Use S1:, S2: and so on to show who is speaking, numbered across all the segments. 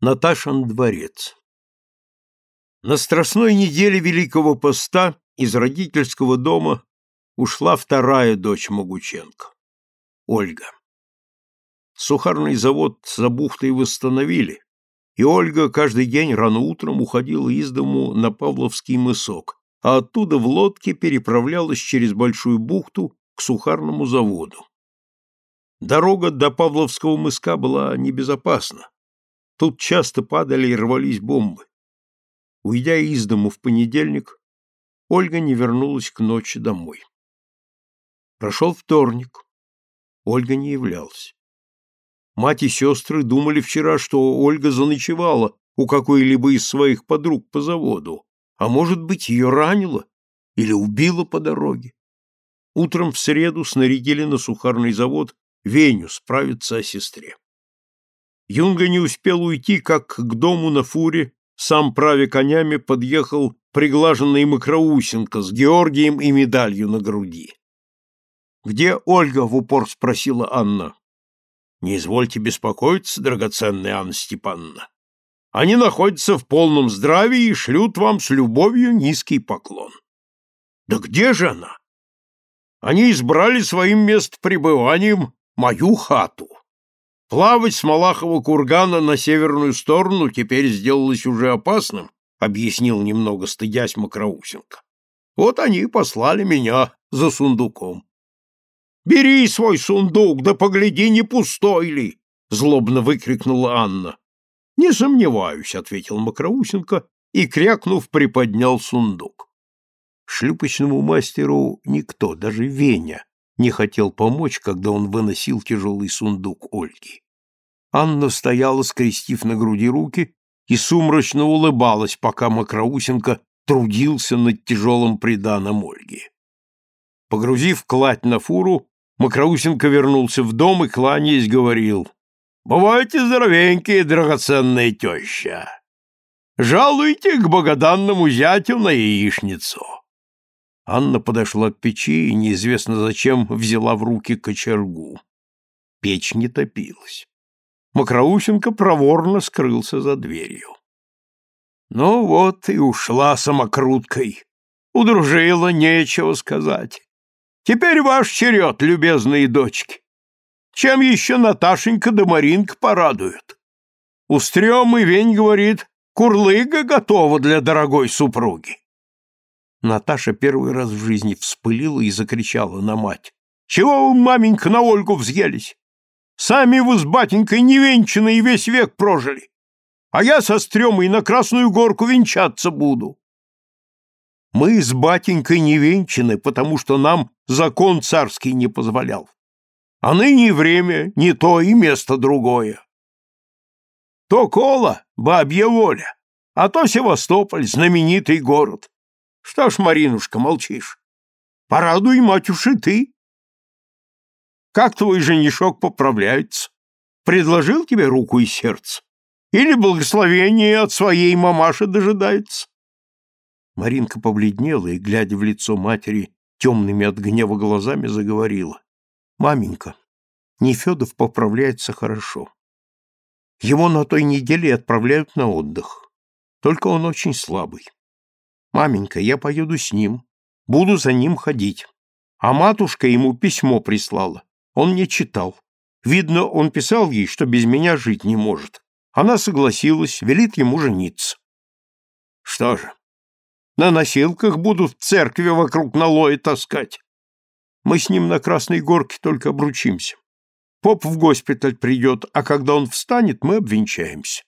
S1: Наташин дворец На страстной неделе Великого Поста из родительского дома ушла вторая дочь Могученко, Ольга. Сухарный завод за бухтой восстановили, и Ольга каждый день рано утром уходила из дому на Павловский мысок, а оттуда в лодке переправлялась через Большую бухту к сухарному заводу. Дорога до Павловского мыска была небезопасна. Тут часто падали и рвались бомбы. Уйдя из дому в понедельник, Ольга не вернулась к ночи домой. Прошел вторник. Ольга не являлась. Мать и сестры думали вчера, что Ольга заночевала у какой-либо из своих подруг по заводу, а может быть, ее ранило или убило по дороге. Утром в среду снарядили на сухарный завод Веню справиться о сестре. Юнга не успел уйти, как к дому на фуре, сам правя конями, подъехал приглаженный Макроусенко с Георгием и медалью на груди. «Где Ольга?» — в упор спросила Анна. Не извольте беспокоиться, драгоценная Анна Степановна. Они находятся в полном здравии и шлют вам с любовью низкий поклон. Да где же она? Они избрали своим местопребыванием мою хату. Плавать с Малахова кургана на северную сторону теперь сделалось уже опасным, объяснил немного стыдясь Макроусенко. Вот они и послали меня за сундуком. Бери свой сундук, да погляди, не пустой ли! Злобно выкрикнула Анна. Не сомневаюсь, ответил Макроусенко и, крякнув, приподнял сундук. Шлюпочному мастеру никто, даже Веня, не хотел помочь, когда он выносил тяжелый сундук Ольги. Анна стояла, скрестив на груди руки, и сумрачно улыбалась, пока Макроусенко трудился над тяжелым приданом Ольги. Погрузив кладь на фуру, Макроусенко вернулся в дом и, кланяясь, говорил, «Бывайте здоровенькие, драгоценная теща! Жалуйте к богоданному зятю на яичницу!» Анна подошла к печи и неизвестно зачем взяла в руки кочергу. Печь не топилась. Макроусенко проворно скрылся за дверью. Ну вот и ушла самокруткой. Удружила, нечего сказать. Теперь ваш черед, любезные дочки. Чем еще Наташенька да Маринка порадуют? Устрем и Вень говорит, курлыга готова для дорогой супруги. Наташа первый раз в жизни вспылила и закричала на мать. «Чего вы, маменька, на Ольгу взъелись? Сами вы с батенькой невенчанные весь век прожили, а я со стремой на Красную Горку венчаться буду. Мы с батенькой не венчаны, потому что нам закон царский не позволял. А ныне время не то и место другое. То Кола — бабья воля, а то Севастополь — знаменитый город. Что ж, Маринушка, молчишь? Порадуй, матюши, ты. Как твой женишок поправляется? Предложил тебе руку и сердце? Или благословение от своей мамаши дожидается? Маринка побледнела и, глядя в лицо матери темными от гнева глазами, заговорила. «Маменька, Нефедов поправляется хорошо. Его на той неделе отправляют на отдых. Только он очень слабый. Маменька, я поеду с ним, буду за ним ходить. А матушка ему письмо прислала. Он не читал. Видно, он писал ей, что без меня жить не может. Она согласилась, велит ему жениться. Что же, на носилках будут в церкви вокруг налоя таскать. Мы с ним на Красной Горке только обручимся. Поп в госпиталь придет, а когда он встанет, мы обвенчаемся.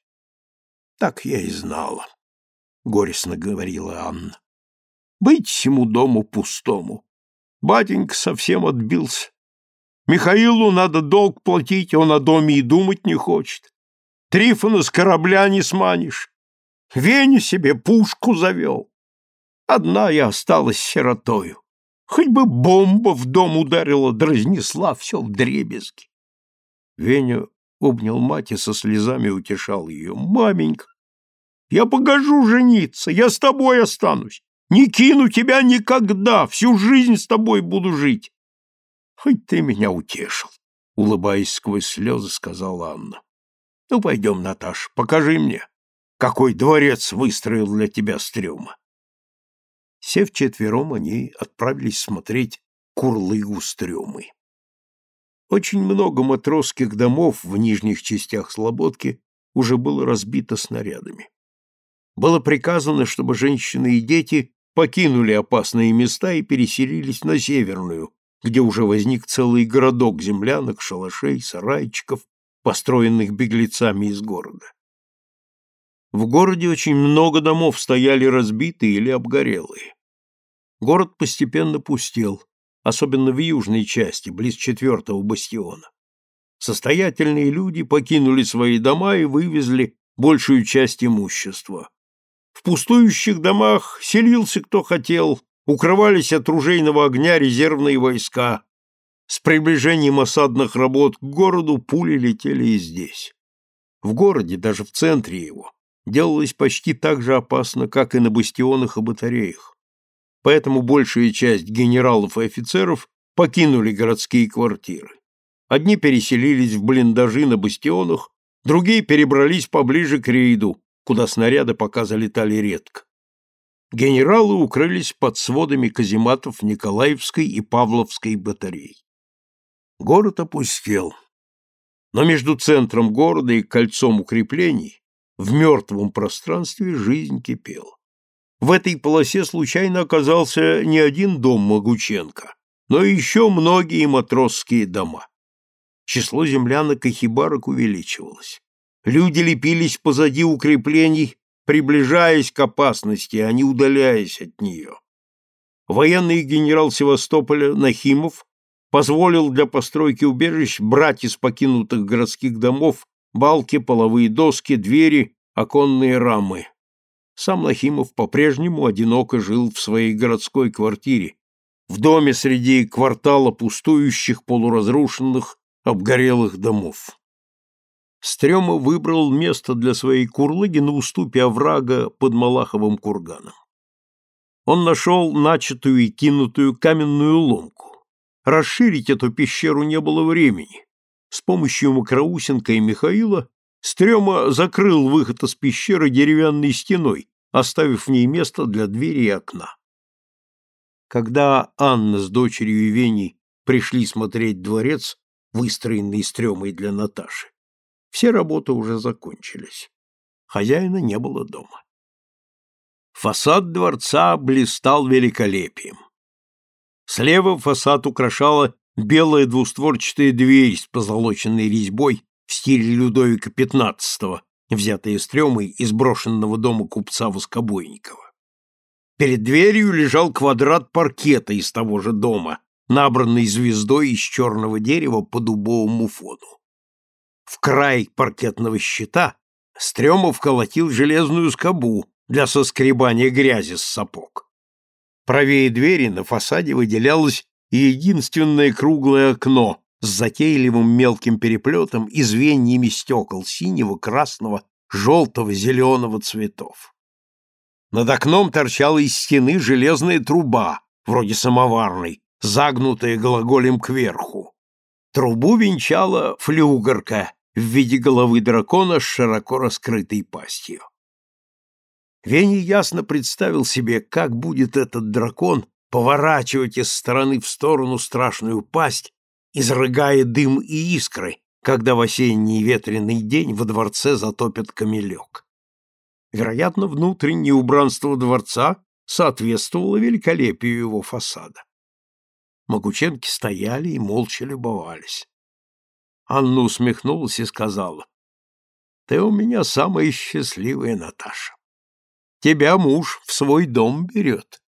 S1: Так я и знала, — горестно говорила Анна. Быть всему дому пустому. Батенька совсем отбился. Михаилу надо долг платить, он о доме и думать не хочет. Трифона с корабля не сманишь. Веня себе пушку завел. Одна я осталась сиротою. Хоть бы бомба в дом ударила, да все в дребезги. Веня обнял мать и со слезами утешал ее. «Маменька, я погожу жениться, я с тобой останусь. Не кину тебя никогда, всю жизнь с тобой буду жить. Хоть ты меня утешил, улыбаясь сквозь слезы, сказала Анна. Ну, пойдем, Наташ, покажи мне, какой дворец выстроил для тебя Стрёма. Сев четвером, они отправились смотреть курлыгу Стрёмы. Очень много матросских домов в нижних частях Слободки уже было разбито снарядами. Было приказано, чтобы женщины и дети покинули опасные места и переселились на Северную, где уже возник целый городок землянок, шалашей, сарайчиков, построенных беглецами из города. В городе очень много домов стояли разбитые или обгорелые. Город постепенно пустел, особенно в южной части, близ четвертого бастиона. Состоятельные люди покинули свои дома и вывезли большую часть имущества. В пустующих домах селился кто хотел, укрывались от ружейного огня резервные войска. С приближением осадных работ к городу пули летели и здесь. В городе, даже в центре его, делалось почти так же опасно, как и на бастионах и батареях. Поэтому большая часть генералов и офицеров покинули городские квартиры. Одни переселились в блиндажи на бастионах, другие перебрались поближе к рейду, куда снаряды пока залетали редко. Генералы укрылись под сводами казематов Николаевской и Павловской батарей. Город опустел. Но между центром города и кольцом укреплений в мертвом пространстве жизнь кипела. В этой полосе случайно оказался не один дом Могученко, но еще многие матросские дома. Число землянок и хибарок увеличивалось. Люди лепились позади укреплений, приближаясь к опасности, а не удаляясь от нее. Военный генерал Севастополя Нахимов позволил для постройки убежищ брать из покинутых городских домов балки, половые доски, двери, оконные рамы. Сам Нахимов по-прежнему одиноко жил в своей городской квартире, в доме среди квартала пустующих, полуразрушенных, обгорелых домов. Стрёма выбрал место для своей курлыги на уступе оврага под Малаховым курганом. Он нашел начатую и кинутую каменную ломку. Расширить эту пещеру не было времени. С помощью Макроусенко и Михаила Стрёма закрыл выход из пещеры деревянной стеной, оставив в ней место для двери и окна. Когда Анна с дочерью Веней пришли смотреть дворец, выстроенный Стрёмой для Наташи, все работы уже закончились. Хозяина не было дома. Фасад дворца блистал великолепием. Слева фасад украшала белая двустворчатая дверь с позолоченной резьбой в стиле Людовика XV, взятая стрёмой из брошенного дома купца Воскобойникова. Перед дверью лежал квадрат паркета из того же дома, набранный звездой из черного дерева по дубовому фону. В край паркетного щита Стрёмов колотил железную скобу для соскребания грязи с сапог. Правее двери на фасаде выделялось единственное круглое окно с затейливым мелким переплетом и звеньями стекол синего, красного, желтого, зеленого цветов. Над окном торчала из стены железная труба, вроде самоварной, загнутая глаголем кверху. Трубу венчала флюгерка в виде головы дракона с широко раскрытой пастью. Вени ясно представил себе, как будет этот дракон поворачивать из стороны в сторону страшную пасть, изрыгая дым и искры, когда в осенний ветреный день во дворце затопят камелек. Вероятно, внутреннее убранство дворца соответствовало великолепию его фасада. Могученки стояли и молча любовались. Анна усмехнулась и сказала, «Ты у меня самая счастливая, Наташа. Тебя муж в свой дом берет».